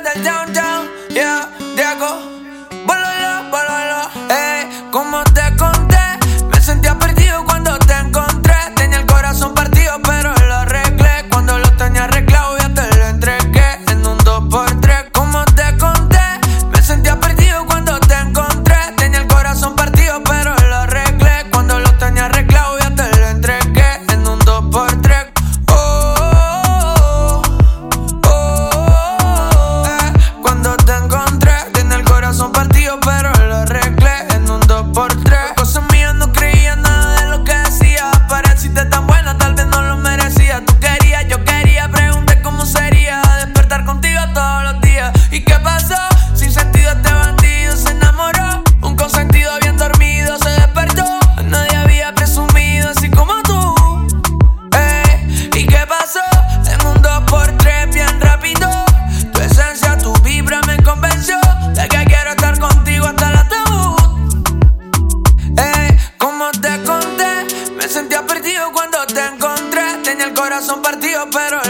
down, down, down. Yeah, there I go. Balala, balala, hey. Eh. ¿Y qué pasó? Sin sentido este bandido se enamoró. Un consentido bien dormido se despertó. Nadie había presumido así como tú. Eh, ¿Y qué pasó? En un 2x3 bien rápido. Tu esencia, tu vibra me convenció de que quiero estar contigo hasta el ataúd. Eh, como te conté, me sentía perdido cuando te encontré. Tenía el corazón partido, pero.